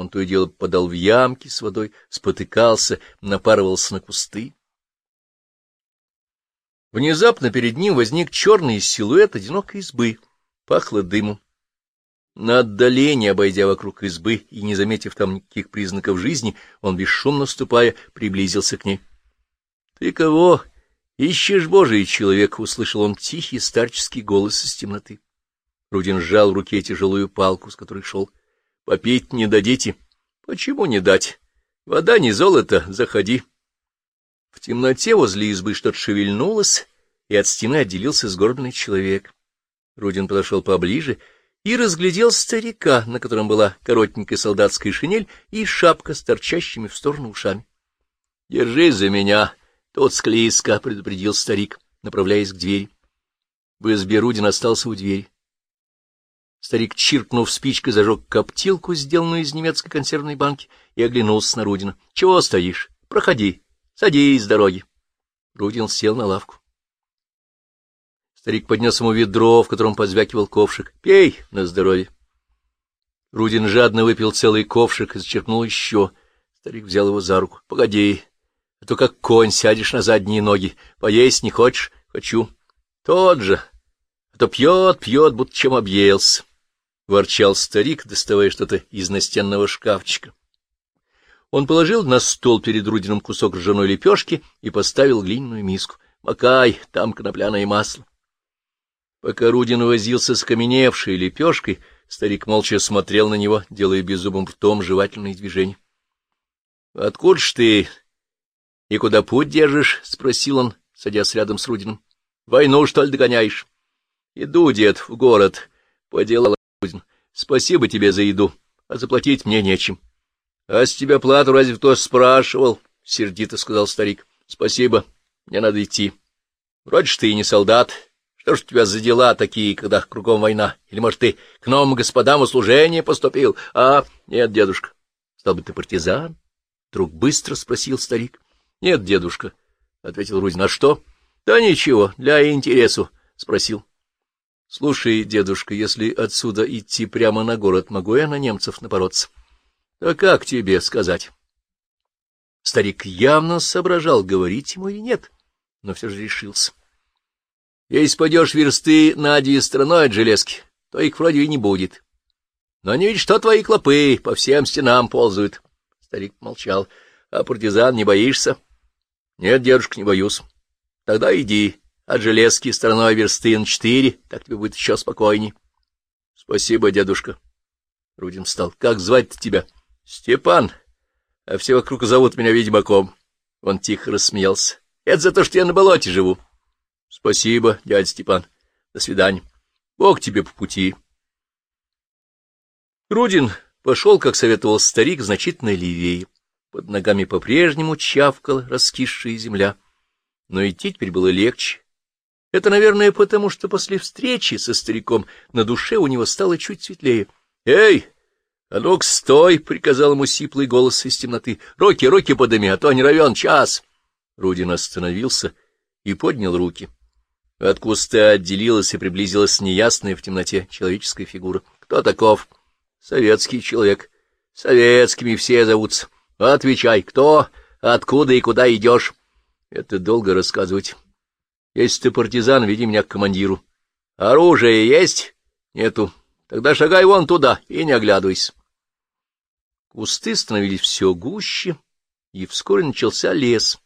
Он то и дело подал в ямки с водой, спотыкался, напарывался на кусты. Внезапно перед ним возник черный силуэт одинокой избы. Пахло дымом. На отдалении, обойдя вокруг избы и не заметив там никаких признаков жизни, он, бесшумно ступая, приблизился к ней. — Ты кого? Ищешь, Божий человек? — услышал он тихий старческий голос из темноты. Рудин сжал в руке тяжелую палку, с которой шел. — Попить не дадите? — Почему не дать? Вода не золото, заходи. В темноте возле избы что-то шевельнулось, и от стены отделился сгорбленный человек. Рудин подошел поближе и разглядел старика, на котором была коротенькая солдатская шинель и шапка с торчащими в сторону ушами. — Держись за меня, тут склизко, — предупредил старик, направляясь к двери. В избе Рудин остался у двери. Старик, чиркнув спичкой, зажег коптилку, сделанную из немецкой консервной банки, и оглянулся на Рудина. — Чего стоишь? Проходи. Садись с дороги. Рудин сел на лавку. Старик поднес ему ведро, в котором позвякивал ковшик. — Пей на здоровье. Рудин жадно выпил целый ковшик и зачерпнул еще. Старик взял его за руку. — Погоди, а то как конь сядешь на задние ноги. Поесть не хочешь? — Хочу. — Тот же. А то пьет, пьет, будто чем объелся. — ворчал старик, доставая что-то из настенного шкафчика. Он положил на стол перед Рудином кусок ржаной лепешки и поставил глиняную миску. — Макай, там конопляное масло. Пока Рудин возился с каменевшей лепешкой, старик молча смотрел на него, делая беззубым ртом жевательные движения. — Откуда ж ты и куда путь держишь? — спросил он, садясь рядом с Рудином. — Войну, что ли, догоняешь? — Иду, дед, в город. — По Рудин. Спасибо тебе за еду, а заплатить мне нечем. —— А с тебя плату разве кто спрашивал? — сердито сказал старик. — Спасибо, мне надо идти. Вроде ж ты и не солдат. Что ж у тебя за дела такие, когда кругом война? Или, может, ты к новым господам услужение поступил? А, нет, дедушка. Стал бы ты партизан? Вдруг быстро спросил старик. — Нет, дедушка, — ответил Рузин. — А что? — Да ничего, для интересу, — спросил. — Слушай, дедушка, если отсюда идти прямо на город, могу я на немцев напороться? — а как тебе сказать? Старик явно соображал, говорить ему или нет, но все же решился. Если пойдешь версты на две стороной от железки, то их вроде и не будет. Но не ведь что твои клопы по всем стенам ползают. Старик молчал. А партизан не боишься? Нет, дедушка, не боюсь. Тогда иди от железки стороной версты на четыре, так тебе будет еще спокойней. Спасибо, дедушка. Рудин встал. Как звать тебя? — Степан, а все вокруг зовут меня Ведьмаком. Он тихо рассмеялся. Это за то, что я на болоте живу. Спасибо, дядя Степан. До свидания. Бог тебе по пути. Рудин пошел, как советовал старик, значительно левее. Под ногами по-прежнему чавкала раскисшая земля. Но идти теперь было легче. Это, наверное, потому что после встречи со стариком на душе у него стало чуть светлее. «Эй, — А ну-ка, стой! — приказал ему сиплый голос из темноты. — Руки, руки подыми, а то не равен час! Рудин остановился и поднял руки. От куста отделилась и приблизилась неясная в темноте человеческая фигура. — Кто таков? — Советский человек. — Советскими все зовутся. — Отвечай, кто, откуда и куда идешь? — Это долго рассказывать. — Если ты партизан, веди меня к командиру. — Оружие есть? — Нету. Тогда шагай вон туда и не оглядывайся. Кусты становились все гуще, и вскоре начался лес.